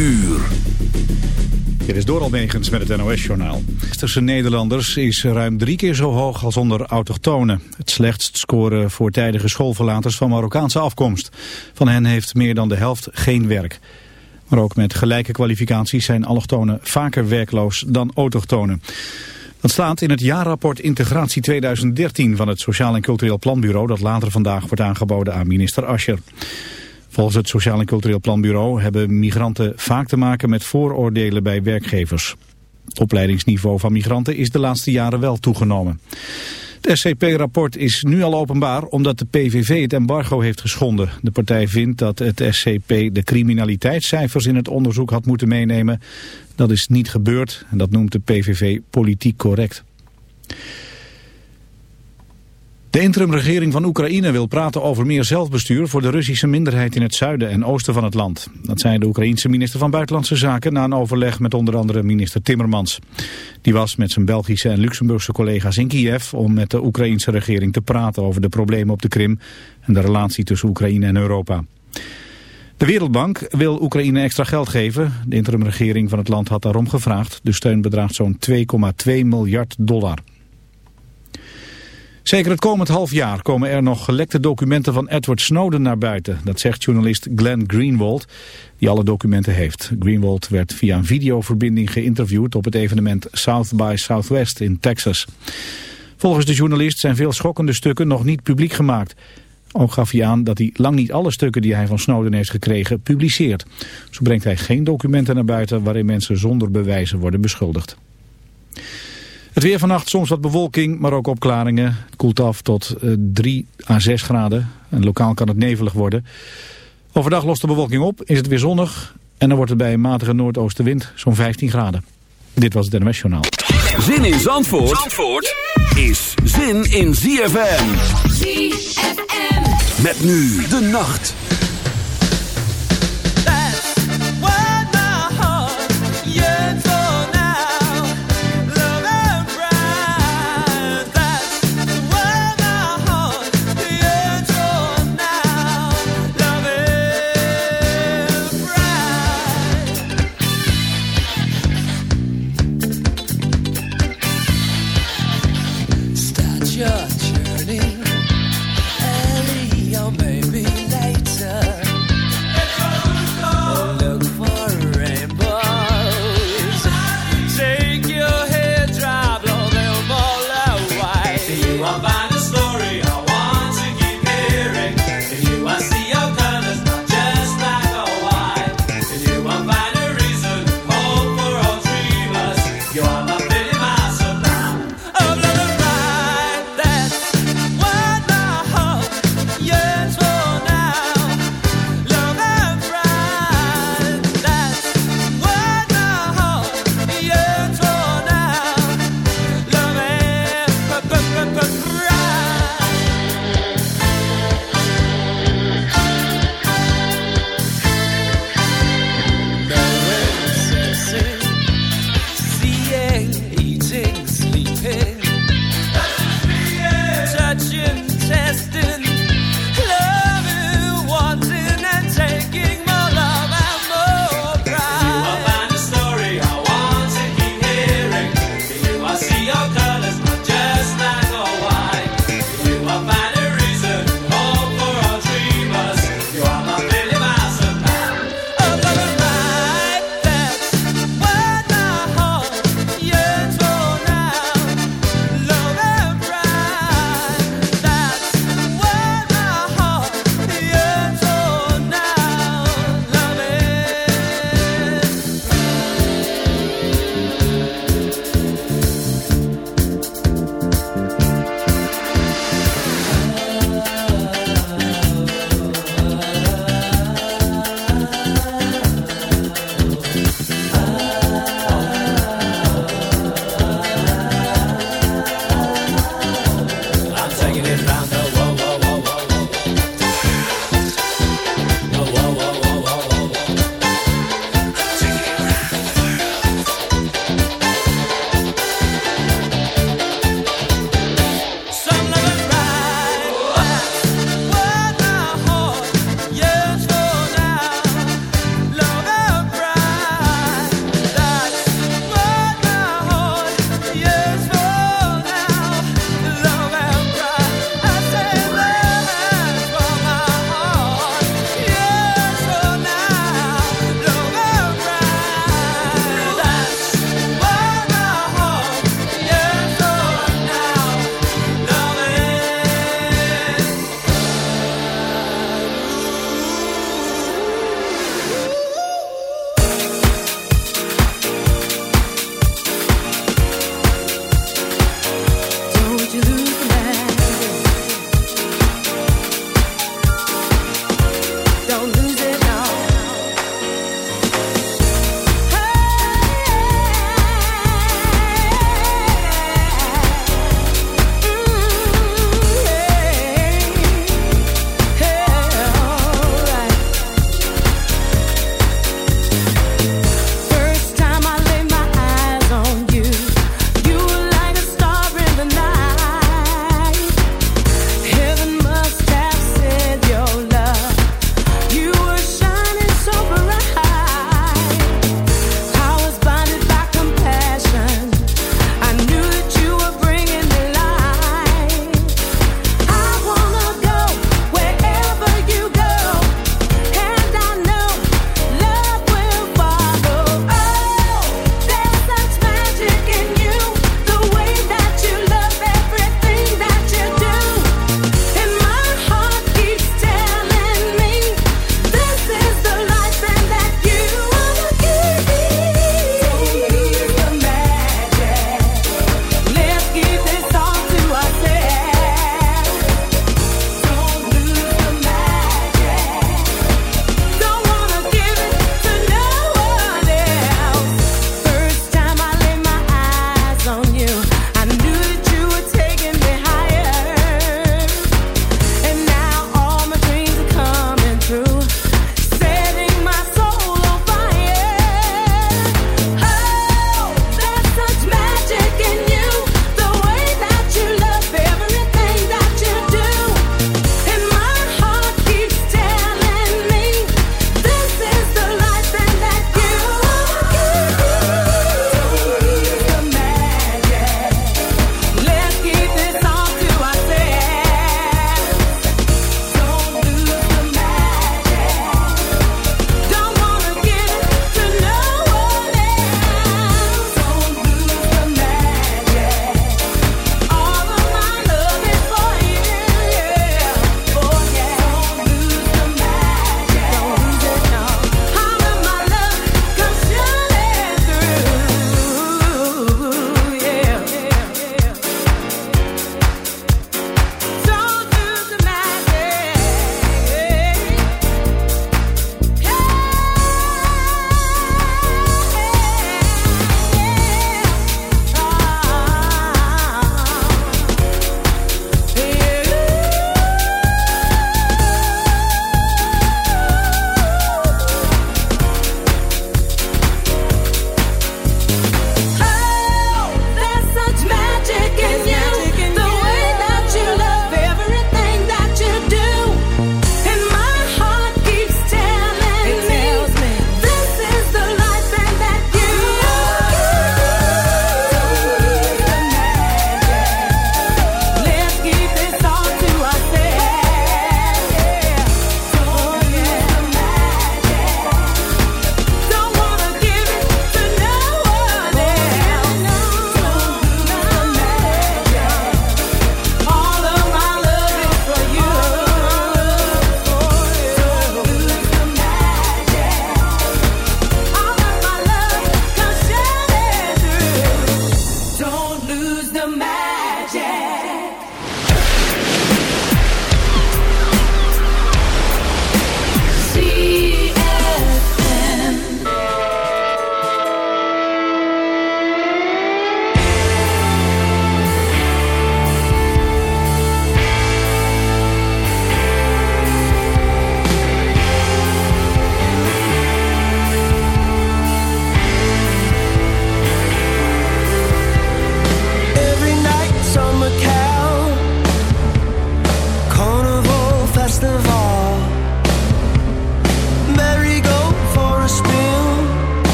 uur. Dit is door Almegens met het NOS-journaal. De Nederlanders is ruim drie keer zo hoog als onder autochtonen. Het slechtst scoren voortijdige schoolverlaters van Marokkaanse afkomst. Van hen heeft meer dan de helft geen werk. Maar ook met gelijke kwalificaties zijn allochtonen vaker werkloos dan autochtonen. Dat staat in het jaarrapport Integratie 2013 van het Sociaal en Cultureel Planbureau... dat later vandaag wordt aangeboden aan minister Ascher. Volgens het Sociaal en Cultureel Planbureau hebben migranten vaak te maken met vooroordelen bij werkgevers. Het opleidingsniveau van migranten is de laatste jaren wel toegenomen. Het SCP-rapport is nu al openbaar omdat de PVV het embargo heeft geschonden. De partij vindt dat het SCP de criminaliteitscijfers in het onderzoek had moeten meenemen. Dat is niet gebeurd en dat noemt de PVV politiek correct. De interimregering van Oekraïne wil praten over meer zelfbestuur voor de Russische minderheid in het zuiden en oosten van het land. Dat zei de Oekraïense minister van Buitenlandse Zaken na een overleg met onder andere minister Timmermans. Die was met zijn Belgische en Luxemburgse collega's in Kiev om met de Oekraïense regering te praten over de problemen op de Krim en de relatie tussen Oekraïne en Europa. De Wereldbank wil Oekraïne extra geld geven. De interimregering van het land had daarom gevraagd. De steun bedraagt zo'n 2,2 miljard dollar. Zeker het komend half jaar komen er nog gelekte documenten van Edward Snowden naar buiten. Dat zegt journalist Glenn Greenwald, die alle documenten heeft. Greenwald werd via een videoverbinding geïnterviewd op het evenement South by Southwest in Texas. Volgens de journalist zijn veel schokkende stukken nog niet publiek gemaakt. Ook gaf hij aan dat hij lang niet alle stukken die hij van Snowden heeft gekregen publiceert. Zo brengt hij geen documenten naar buiten waarin mensen zonder bewijzen worden beschuldigd. Het weer vannacht soms wat bewolking, maar ook opklaringen. Het koelt af tot 3 eh, à 6 graden. En lokaal kan het nevelig worden. Overdag lost de bewolking op, is het weer zonnig. En dan wordt het bij een matige noordoostenwind zo'n 15 graden. Dit was het NMS Journaal. Zin in Zandvoort, Zandvoort is zin in ZFM. ZFM. Met nu de nacht.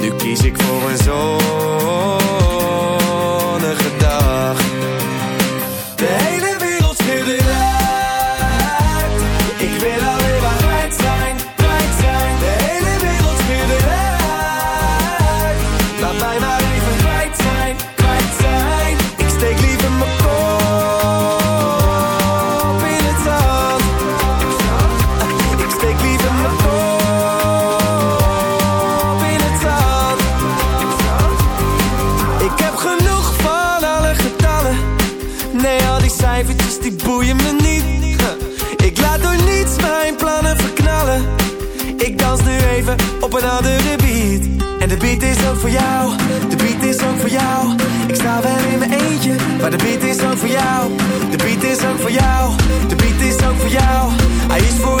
nu kies ik voor een zon voor jou, de beat is ook voor jou. Hij is voor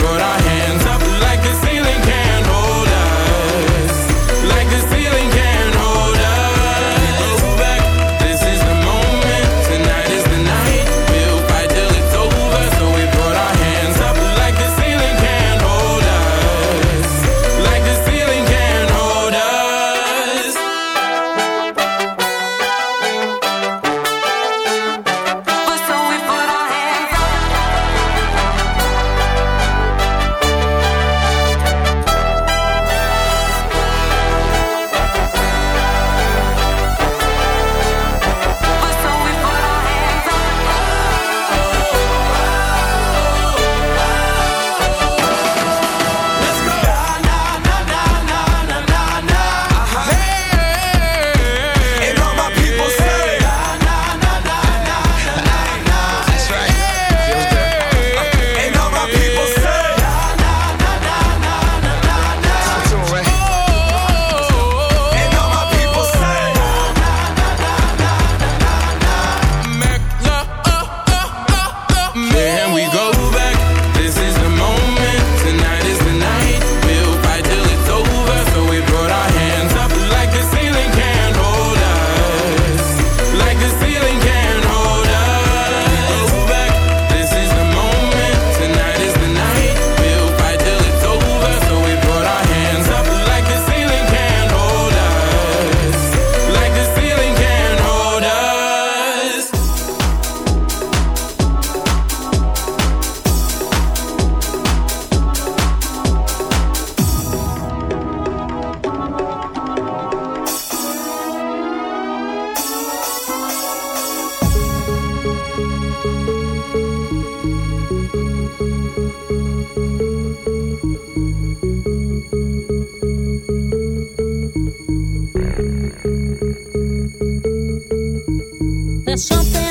There's something